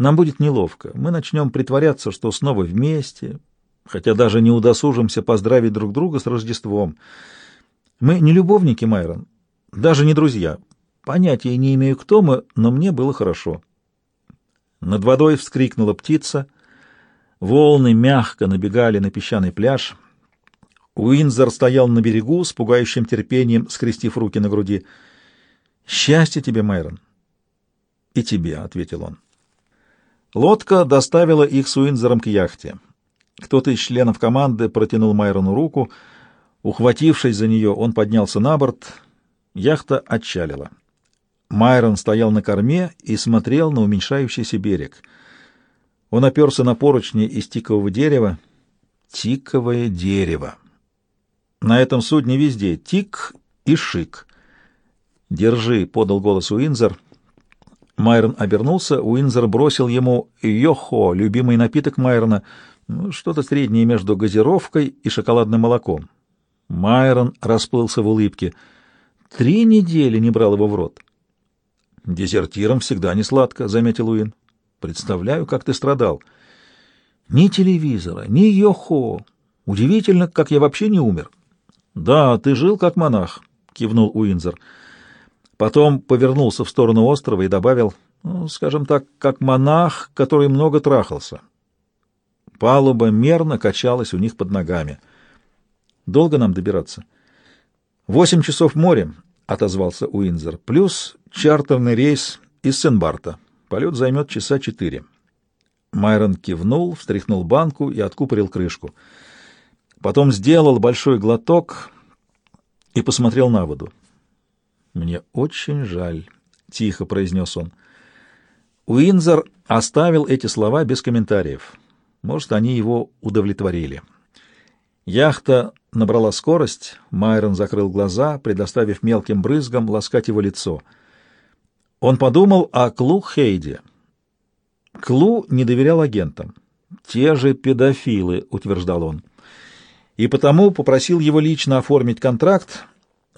Нам будет неловко. Мы начнем притворяться, что снова вместе, хотя даже не удосужимся поздравить друг друга с Рождеством. Мы не любовники, Майрон, даже не друзья. Понятия не имею, кто мы, но мне было хорошо. Над водой вскрикнула птица. Волны мягко набегали на песчаный пляж. Уинзер стоял на берегу с пугающим терпением, скрестив руки на груди. «Счастья тебе, Майрон!» «И тебе», — ответил он. Лодка доставила их с Уинзером к яхте. Кто-то из членов команды протянул Майрону руку. Ухватившись за нее, он поднялся на борт. Яхта отчалила. Майрон стоял на корме и смотрел на уменьшающийся берег. Он оперся на поручни из тикового дерева. Тиковое дерево. На этом судне везде тик и шик. «Держи», — подал голос Уинзер. Майрон обернулся, Уинзер бросил ему «Йохо», любимый напиток Майрона, ну, что-то среднее между газировкой и шоколадным молоком. Майрон расплылся в улыбке. Три недели не брал его в рот. «Дезертиром всегда не сладко», — заметил Уин. «Представляю, как ты страдал. Ни телевизора, ни йохо. Удивительно, как я вообще не умер». «Да, ты жил как монах», — кивнул Уинзер. Потом повернулся в сторону острова и добавил, ну, скажем так, как монах, который много трахался. Палуба мерно качалась у них под ногами. «Долго нам добираться?» «Восемь часов морем», — отозвался Уинзер, — «плюс чартерный рейс из Сен-Барта. Полет займет часа четыре». Майрон кивнул, встряхнул банку и откупорил крышку. Потом сделал большой глоток и посмотрел на воду. «Мне очень жаль», — тихо произнес он. Уинзер оставил эти слова без комментариев. Может, они его удовлетворили. Яхта набрала скорость, Майрон закрыл глаза, предоставив мелким брызгам ласкать его лицо. Он подумал о Клу Хейде. Клу не доверял агентам. «Те же педофилы», — утверждал он. И потому попросил его лично оформить контракт,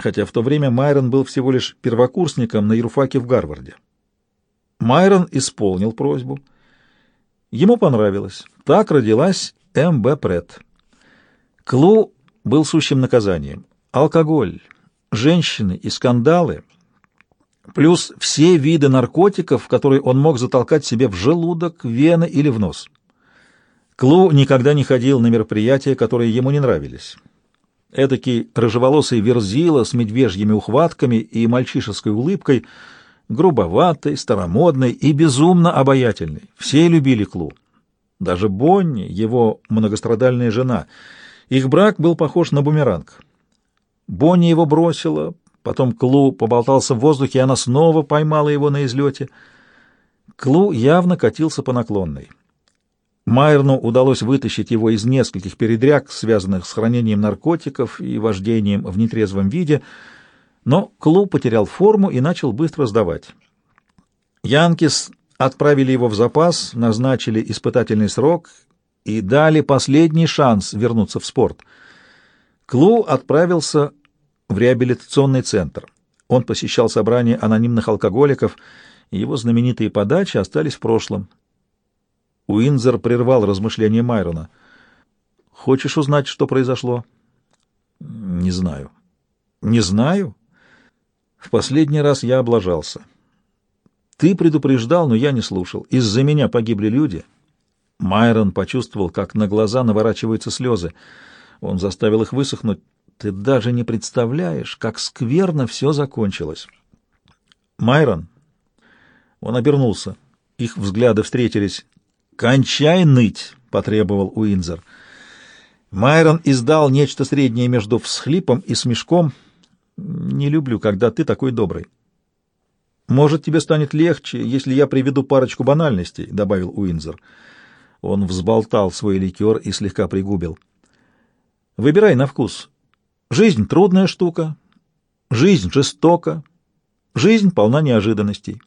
хотя в то время Майрон был всего лишь первокурсником на юрфаке в Гарварде. Майрон исполнил просьбу. Ему понравилось. Так родилась М.Б. Прет. Клу был сущим наказанием. Алкоголь, женщины и скандалы, плюс все виды наркотиков, которые он мог затолкать себе в желудок, вены или в нос. Клу никогда не ходил на мероприятия, которые ему не нравились. Эдакий рыжеволосый верзила с медвежьими ухватками и мальчишеской улыбкой, грубоватый, старомодный и безумно обаятельный. Все любили Клу. Даже Бонни, его многострадальная жена. Их брак был похож на бумеранг. Бонни его бросила, потом Клу поболтался в воздухе, и она снова поймала его на излете. Клу явно катился по наклонной. Майерну удалось вытащить его из нескольких передряг, связанных с хранением наркотиков и вождением в нетрезвом виде, но Клу потерял форму и начал быстро сдавать. Янкис отправили его в запас, назначили испытательный срок и дали последний шанс вернуться в спорт. Клу отправился в реабилитационный центр. Он посещал собрания анонимных алкоголиков, и его знаменитые подачи остались в прошлом — Уинзер прервал размышления Майрона. «Хочешь узнать, что произошло?» «Не знаю». «Не знаю?» «В последний раз я облажался. Ты предупреждал, но я не слушал. Из-за меня погибли люди». Майрон почувствовал, как на глаза наворачиваются слезы. Он заставил их высохнуть. «Ты даже не представляешь, как скверно все закончилось». «Майрон...» Он обернулся. Их взгляды встретились. «Кончай ныть!» — потребовал Уинзер. Майрон издал нечто среднее между всхлипом и смешком. «Не люблю, когда ты такой добрый». «Может, тебе станет легче, если я приведу парочку банальностей», — добавил Уинзер. Он взболтал свой ликер и слегка пригубил. «Выбирай на вкус. Жизнь — трудная штука, жизнь жестока, жизнь полна неожиданностей.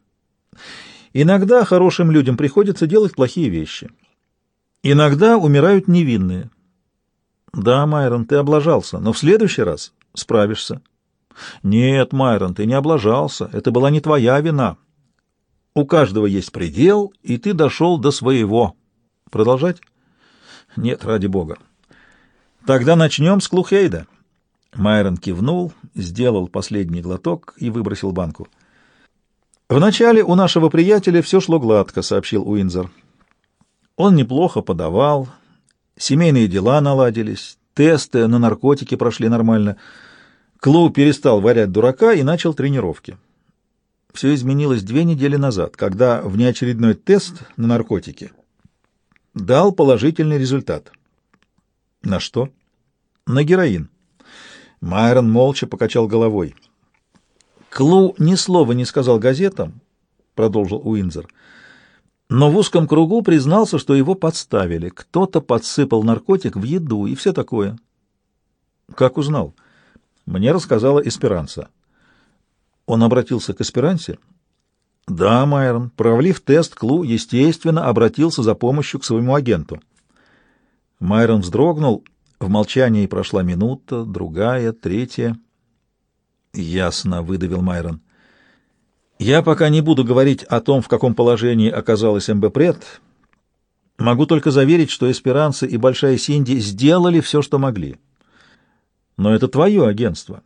Иногда хорошим людям приходится делать плохие вещи. Иногда умирают невинные. Да, Майрон, ты облажался, но в следующий раз справишься. Нет, Майрон, ты не облажался. Это была не твоя вина. У каждого есть предел, и ты дошел до своего. Продолжать? Нет, ради бога. Тогда начнем с Клухейда. Майрон кивнул, сделал последний глоток и выбросил банку. «Вначале у нашего приятеля все шло гладко», — сообщил Уинзер. «Он неплохо подавал, семейные дела наладились, тесты на наркотики прошли нормально. Клу перестал варять дурака и начал тренировки. Все изменилось две недели назад, когда внеочередной тест на наркотики дал положительный результат. На что? На героин. Майрон молча покачал головой. Клу ни слова не сказал газетам, продолжил Уинзер, но в узком кругу признался, что его подставили. Кто-то подсыпал наркотик в еду и все такое. Как узнал? Мне рассказала Эсперанца. Он обратился к Эсперансе? Да, Майрон, провалив тест, Клу, естественно, обратился за помощью к своему агенту. Майрон вздрогнул, в молчании прошла минута, другая, третья. «Ясно», — выдавил Майрон. «Я пока не буду говорить о том, в каком положении оказалась МБПред. Могу только заверить, что Эсперанца и Большая Синди сделали все, что могли. Но это твое агентство.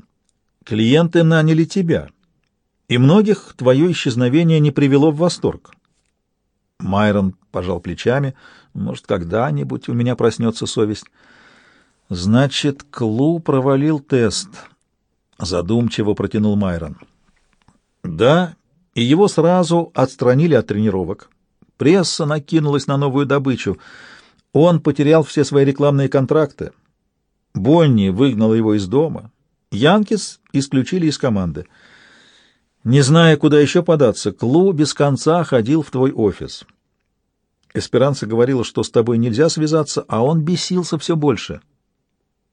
Клиенты наняли тебя, и многих твое исчезновение не привело в восторг». Майрон пожал плечами. «Может, когда-нибудь у меня проснется совесть». «Значит, Клу провалил тест», — задумчиво протянул Майрон. «Да, и его сразу отстранили от тренировок. Пресса накинулась на новую добычу. Он потерял все свои рекламные контракты. Бонни выгнала его из дома. Янкис исключили из команды. Не зная, куда еще податься, Клу без конца ходил в твой офис. Эсперанца говорила, что с тобой нельзя связаться, а он бесился все больше».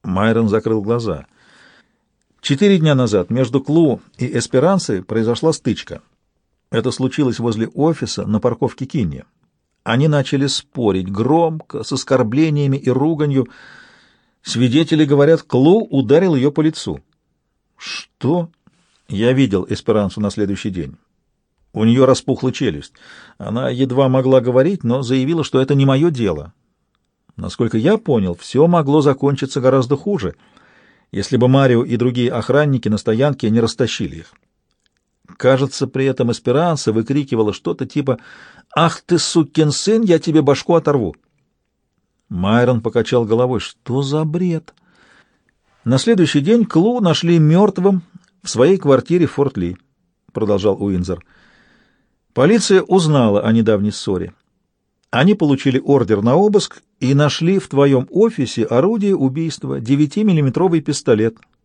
Майрон закрыл глаза. Четыре дня назад между Клу и Эсперансой произошла стычка. Это случилось возле офиса на парковке Кинни. Они начали спорить громко, с оскорблениями и руганью. Свидетели говорят, Клу ударил ее по лицу. Что? Я видел Эсперансу на следующий день. У нее распухла челюсть. Она едва могла говорить, но заявила, что это не мое дело. Насколько я понял, все могло закончиться гораздо хуже, если бы Марио и другие охранники на стоянке не растащили их. Кажется, при этом Эсперанса выкрикивала что-то типа «Ах ты, сукин сын, я тебе башку оторву!» Майрон покачал головой. «Что за бред?» На следующий день Клу нашли мертвым в своей квартире в Форт-Ли, продолжал Уинзер. Полиция узнала о недавней ссоре. Они получили ордер на обыск и нашли в твоем офисе орудие убийства, 9-миллиметровый пистолет —